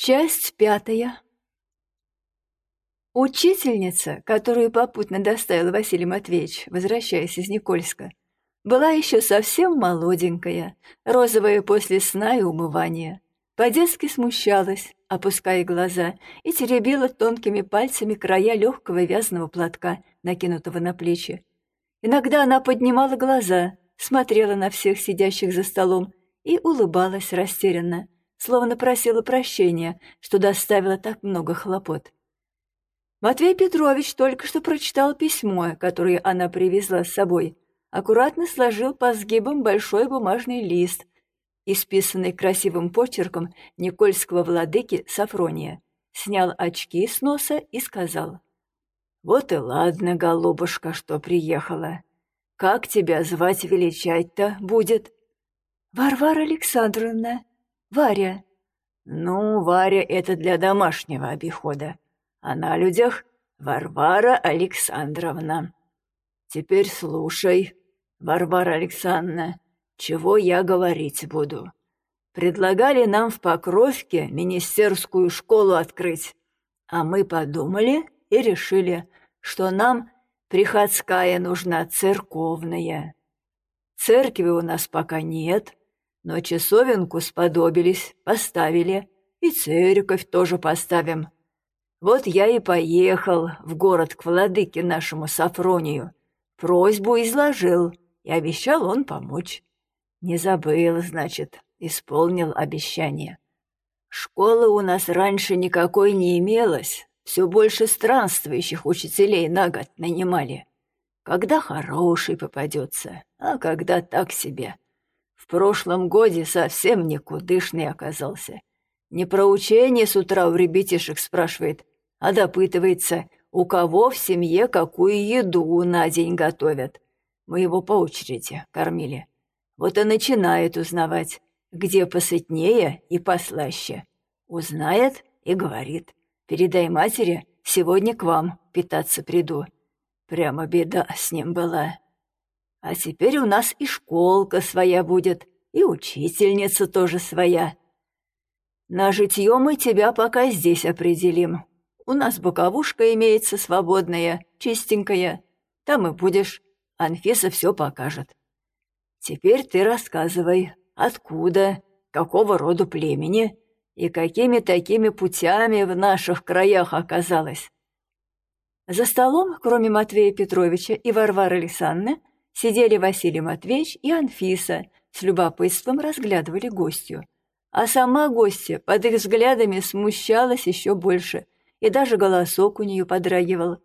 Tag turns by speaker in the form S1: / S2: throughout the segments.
S1: Часть пятая. Учительница, которую попутно доставил Василий Матвеевич, возвращаясь из Никольска, была еще совсем молоденькая, розовая после сна и умывания. По-детски смущалась, опуская глаза, и теребила тонкими пальцами края легкого вязаного платка, накинутого на плечи. Иногда она поднимала глаза, смотрела на всех сидящих за столом и улыбалась растерянно словно просила прощения, что доставила так много хлопот. Матвей Петрович только что прочитал письмо, которое она привезла с собой, аккуратно сложил по сгибам большой бумажный лист, исписанный красивым почерком Никольского владыки Сафрония, снял очки с носа и сказал. «Вот и ладно, голубушка, что приехала. Как тебя звать величать-то будет?» «Варвара Александровна», Варя. Ну, Варя — это для домашнего обихода. А на людях Варвара Александровна. Теперь слушай, Варвара Александровна, чего я говорить буду. Предлагали нам в Покровке министерскую школу открыть, а мы подумали и решили, что нам приходская нужна церковная. Церкви у нас пока нет, но часовенку сподобились, поставили, и церковь тоже поставим. Вот я и поехал в город к владыке нашему Сафронию. Просьбу изложил, и обещал он помочь. Не забыл, значит, исполнил обещание. Школы у нас раньше никакой не имелось, все больше странствующих учителей на год нанимали. Когда хороший попадется, а когда так себе — прошлом годе совсем никудышный оказался. Не про учение с утра у ребятишек спрашивает, а допытывается, у кого в семье какую еду на день готовят. Мы его по очереди кормили. Вот и начинает узнавать, где посытнее и послаще. Узнает и говорит, передай матери, сегодня к вам питаться приду. Прямо беда с ним была. А теперь у нас и школка своя будет, и учительница тоже своя. На житье мы тебя пока здесь определим. У нас боковушка имеется свободная, чистенькая. Там и будешь. Анфиса все покажет. Теперь ты рассказывай, откуда, какого рода племени и какими такими путями в наших краях оказалась. За столом, кроме Матвея Петровича и Варвары Александровны, сидели Василий Матвеевич и Анфиса, с любопытством разглядывали гостью. А сама гостья под их взглядами смущалась еще больше, и даже голосок у нее подрагивал.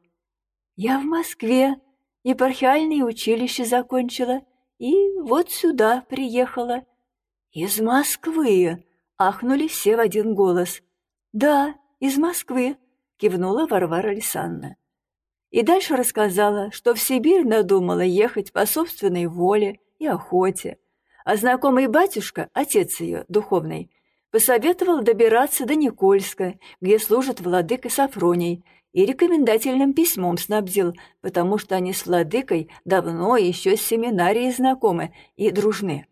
S1: «Я в Москве, епархиальное училище закончила, и вот сюда приехала». «Из Москвы!» — ахнули все в один голос. «Да, из Москвы», — кивнула Варвара Александровна. И дальше рассказала, что в Сибирь надумала ехать по собственной воле и охоте. А знакомый батюшка, отец ее, духовный, посоветовал добираться до Никольска, где служит владыка Сафроний, и рекомендательным письмом снабдил, потому что они с владыкой давно еще с семинарией знакомы и дружны.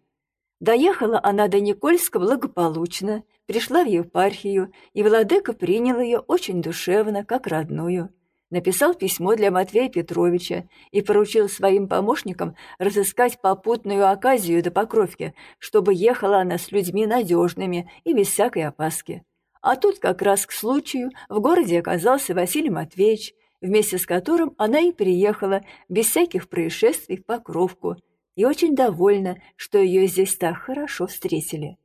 S1: Доехала она до Никольска благополучно, пришла в епархию, и владыка принял ее очень душевно, как родную написал письмо для Матвея Петровича и поручил своим помощникам разыскать попутную оказию до Покровки, чтобы ехала она с людьми надежными и без всякой опаски. А тут как раз к случаю в городе оказался Василий Матвеевич, вместе с которым она и приехала без всяких происшествий в Покровку, и очень довольна, что ее здесь так хорошо встретили.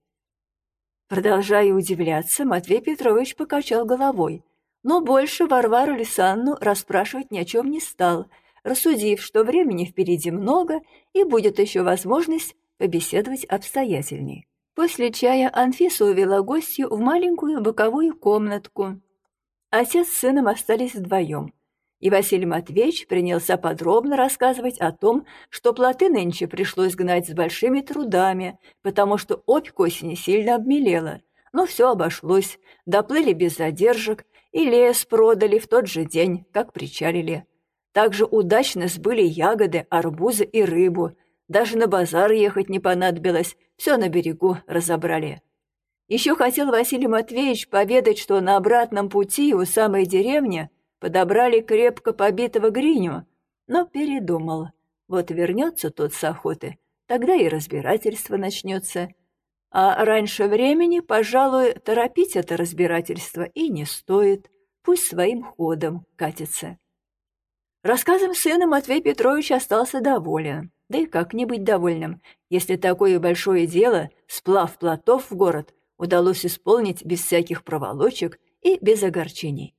S1: Продолжая удивляться, Матвей Петрович покачал головой – но больше Варвару Лисанну расспрашивать ни о чем не стал, рассудив, что времени впереди много и будет еще возможность побеседовать обстоятельней. После чая Анфиса увела гостью в маленькую боковую комнатку. Отец с сыном остались вдвоем, и Василий Матвеевич принялся подробно рассказывать о том, что плоты нынче пришлось гнать с большими трудами, потому что опь к осени сильно обмелела. Но все обошлось, доплыли без задержек, и лес продали в тот же день, как причалили. Также удачно сбыли ягоды, арбузы и рыбу. Даже на базар ехать не понадобилось, все на берегу разобрали. Еще хотел Василий Матвеевич поведать, что на обратном пути у самой деревни подобрали крепко побитого Гриню, но передумал. Вот вернется тот с охоты, тогда и разбирательство начнется. А раньше времени, пожалуй, торопить это разбирательство и не стоит, пусть своим ходом катится. Рассказом сына Матвей Петрович остался доволен. Да и как не быть довольным, если такое большое дело, сплав плотов в город, удалось исполнить без всяких проволочек и без огорчений.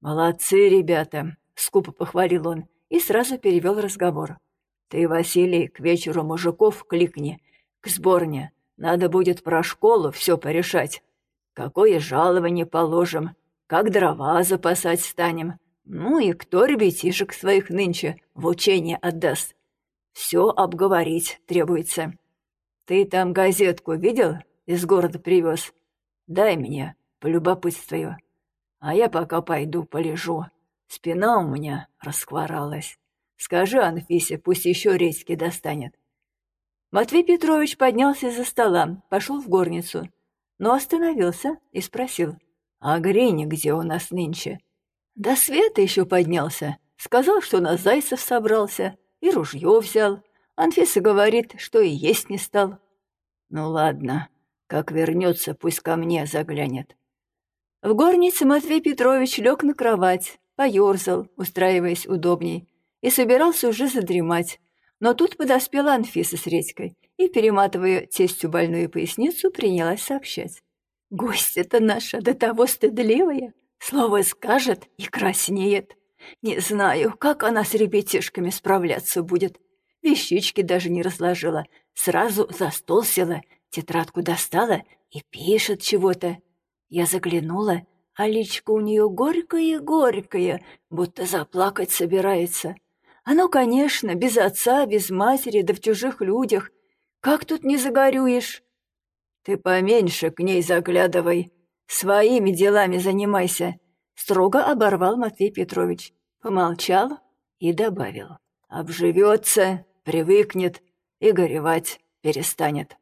S1: «Молодцы, ребята!» — скупо похвалил он и сразу перевел разговор. «Ты, Василий, к вечеру мужиков кликни, к сборне. Надо будет про школу все порешать. Какое жалование положим, как дрова запасать станем, ну и кто ребятишек своих нынче в учение отдаст. Все обговорить требуется. Ты там газетку видел? Из города привез. Дай мне, полюбопытствую. А я пока пойду полежу. Спина у меня раскворалась. Скажи Анфисе, пусть еще редьки достанет. Матвей Петрович поднялся из-за стола, пошел в горницу, но остановился и спросил, «А Гриня где у нас нынче?» «До света еще поднялся. Сказал, что на Зайцев собрался и ружье взял. Анфиса говорит, что и есть не стал». «Ну ладно, как вернется, пусть ко мне заглянет». В горнице Матвей Петрович лег на кровать, поерзал, устраиваясь удобней, и собирался уже задремать, но тут подоспела Анфиса с Редькой и, перематывая тестью больную поясницу, принялась сообщать. «Гость-то наша до того стыдливая, слово скажет и краснеет. Не знаю, как она с ребятишками справляться будет. Вещички даже не разложила, сразу за стол села, тетрадку достала и пишет чего-то. Я заглянула, а личка у нее горькая-горькая, будто заплакать собирается. Оно, конечно, без отца, без матери, да в чужих людях. Как тут не загорюешь? Ты поменьше к ней заглядывай. Своими делами занимайся. Строго оборвал Матвей Петрович. Помолчал и добавил. Обживется, привыкнет и горевать перестанет.